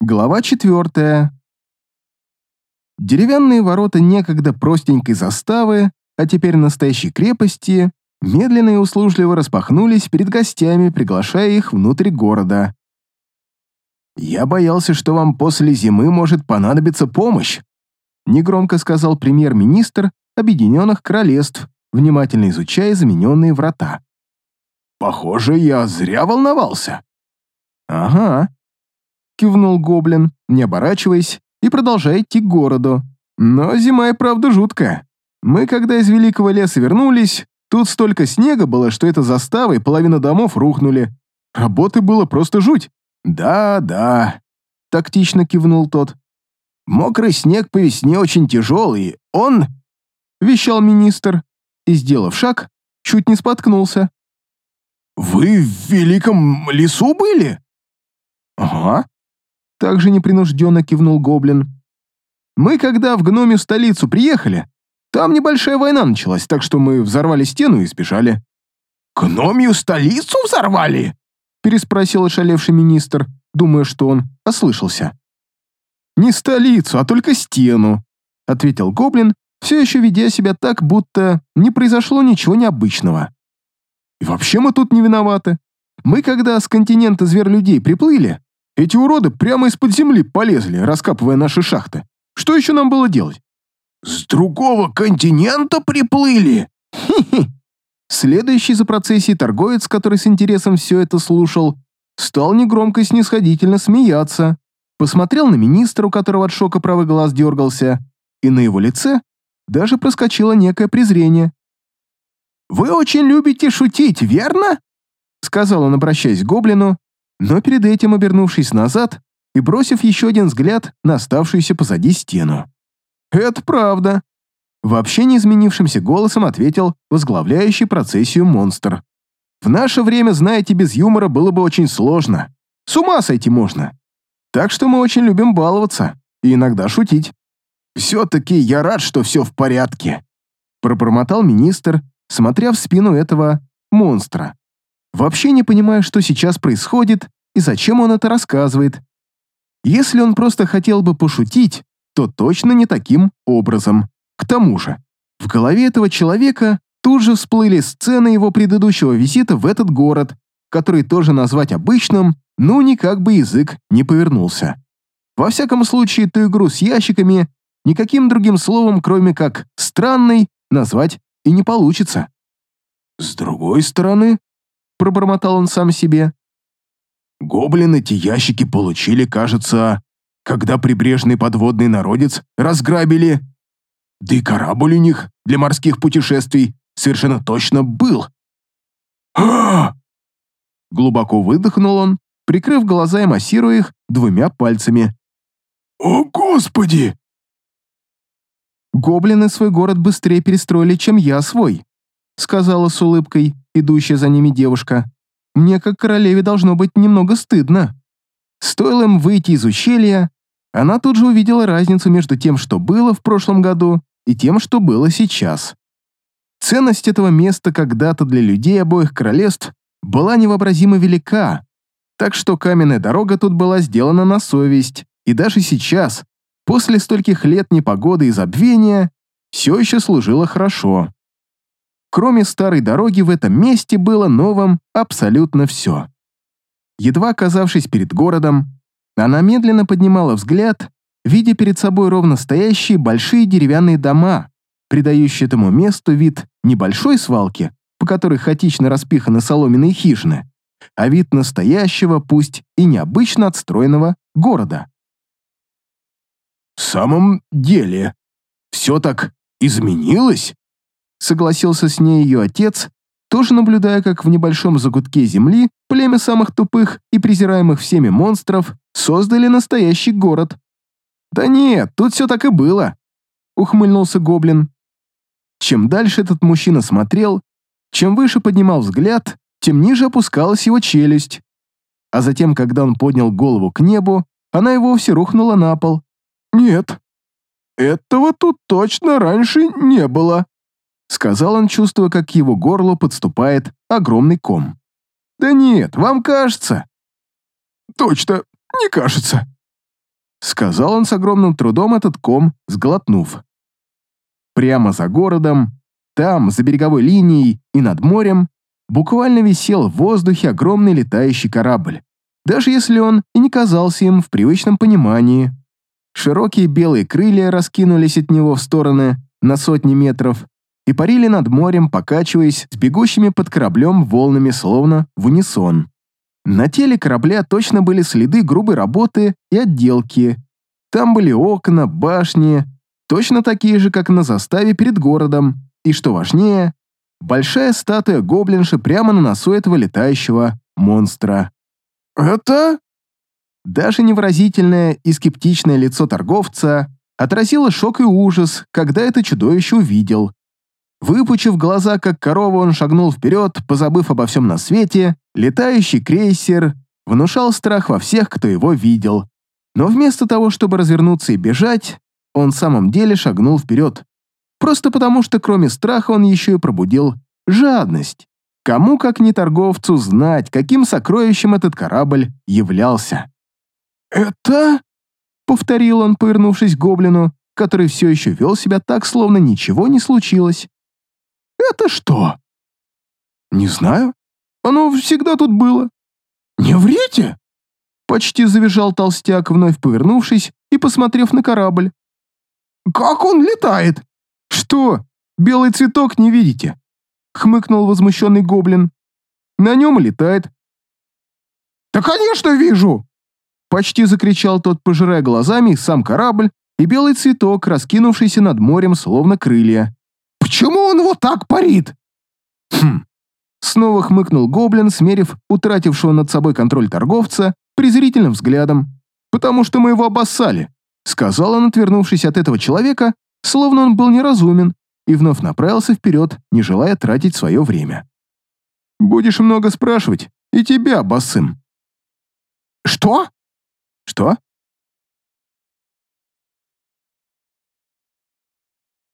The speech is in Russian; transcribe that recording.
Глава четвертая. Деревянные ворота некогда простенькой заставы, а теперь настоящей крепости, медленно и услужливо распахнулись перед гостями, приглашая их внутрь города. «Я боялся, что вам после зимы может понадобиться помощь», негромко сказал премьер-министр Объединенных Королевств, внимательно изучая замененные врата. «Похоже, я зря волновался». «Ага», кивнул гоблин, не оборачиваясь и продолжая идти к городу. Но зима и правда жуткая. Мы, когда из Великого леса вернулись, тут столько снега было, что это застава и половина домов рухнули. Работы было просто жуть. Да, да, тактично кивнул тот. Мокрый снег по весне очень тяжелый. Он, вещал министр, и, сделав шаг, чуть не споткнулся. «Вы в Великом лесу были?» «Ага», также непринужденно кивнул Гоблин. «Мы, когда в гномию столицу приехали, там небольшая война началась, так что мы взорвали стену и сбежали». «Гномию столицу взорвали?» переспросил ошалевший министр, думая, что он ослышался. «Не столицу, а только стену», ответил Гоблин, все еще ведя себя так, будто не произошло ничего необычного. «И вообще мы тут не виноваты. Мы, когда с континента зверь-людей приплыли, эти уроды прямо из-под земли полезли, раскапывая наши шахты. Что еще нам было делать? С другого континента приплыли? Хи-хи. Следующий за процессией торговец, который с интересом все это слушал, стал негромко и снисходительно смеяться, посмотрел на министра, у которого от шока правый глаз дергался, и на его лице даже проскочило некое презрение. «Вы очень любите шутить, верно?» сказал он, обращаясь к гоблину, но перед этим обернувшись назад и бросив еще один взгляд на оставшуюся позади стену. «Это правда», — вообще не изменившимся голосом ответил возглавляющий процессию монстр. «В наше время, знаете, без юмора было бы очень сложно. С ума сойти можно. Так что мы очень любим баловаться и иногда шутить». «Все-таки я рад, что все в порядке», — пробормотал министр, смотря в спину этого монстра. Вообще не понимаю, что сейчас происходит и зачем он это рассказывает. Если он просто хотел бы пошутить, то точно не таким образом. К тому же, в голове этого человека тут же всплыли сцены его предыдущего визита в этот город, который тоже назвать обычным, ну никак бы язык не повернулся. Во всяком случае, ту игру с ящиками никаким другим словом, кроме как «странный», назвать и не получится. С другой стороны, пробормотал он сам себе. Гоблины эти ящики получили, кажется, когда прибрежный подводный народец разграбили. Да и корабль у них для морских путешествий совершенно точно был. а Глубоко выдохнул он, прикрыв глаза и массируя их двумя пальцами. «О, Господи!» «Гоблины свой город быстрее перестроили, чем я свой», сказала с улыбкой идущая за ними девушка. «Мне, как королеве, должно быть немного стыдно». Стоило им выйти из ущелья, она тут же увидела разницу между тем, что было в прошлом году, и тем, что было сейчас. Ценность этого места когда-то для людей обоих королевств была невообразимо велика, так что каменная дорога тут была сделана на совесть, и даже сейчас, после стольких лет непогоды и забвения, все еще служила хорошо. Кроме старой дороги в этом месте было новым абсолютно все. Едва оказавшись перед городом, она медленно поднимала взгляд, видя перед собой ровно стоящие большие деревянные дома, придающие этому месту вид небольшой свалки, по которой хаотично распиханы соломенные хижины, а вид настоящего, пусть и необычно отстроенного города. «В самом деле, все так изменилось?» Согласился с ней ее отец, тоже наблюдая, как в небольшом загутке земли племя самых тупых и презираемых всеми монстров создали настоящий город. «Да нет, тут все так и было», — ухмыльнулся гоблин. Чем дальше этот мужчина смотрел, чем выше поднимал взгляд, тем ниже опускалась его челюсть. А затем, когда он поднял голову к небу, она и вовсе рухнула на пол. «Нет, этого тут точно раньше не было», сказал он, чувствуя, как к его горлу подступает огромный ком. «Да нет, вам кажется». «Точно, не кажется», сказал он с огромным трудом этот ком, сглотнув. Прямо за городом, там, за береговой линией и над морем, буквально висел в воздухе огромный летающий корабль, даже если он и не казался им в привычном понимании. Широкие белые крылья раскинулись от него в стороны на сотни метров и парили над морем, покачиваясь с бегущими под кораблем волнами словно в унисон. На теле корабля точно были следы грубой работы и отделки. Там были окна, башни, точно такие же, как на заставе перед городом, и, что важнее, большая статуя гоблинши прямо на носу этого летающего монстра. «Это?» Даже невыразительное и скептичное лицо торговца отразило шок и ужас, когда это чудовище увидел. Выпучив глаза, как корова, он шагнул вперед, позабыв обо всем на свете, летающий крейсер внушал страх во всех, кто его видел. Но вместо того, чтобы развернуться и бежать, он в самом деле шагнул вперед. Просто потому, что кроме страха он еще и пробудил жадность. Кому, как не торговцу, знать, каким сокровищем этот корабль являлся. «Это?» — повторил он, повернувшись к гоблину, который все еще вел себя так, словно ничего не случилось. «Это что?» «Не знаю. Оно всегда тут было». «Не врите!» Почти завизжал толстяк, вновь повернувшись и посмотрев на корабль. «Как он летает?» «Что? Белый цветок не видите?» Хмыкнул возмущенный гоблин. «На нем и летает». «Да, конечно, вижу!» Почти закричал тот, пожирая глазами сам корабль и белый цветок, раскинувшийся над морем, словно крылья. «Почему он вот так парит?» «Хм». Снова хмыкнул гоблин, смерив утратившего над собой контроль торговца презрительным взглядом. «Потому что мы его обоссали», — сказал он, отвернувшись от этого человека, словно он был неразумен, и вновь направился вперед, не желая тратить свое время. «Будешь много спрашивать, и тебя обоссым». «Что?» «Что?»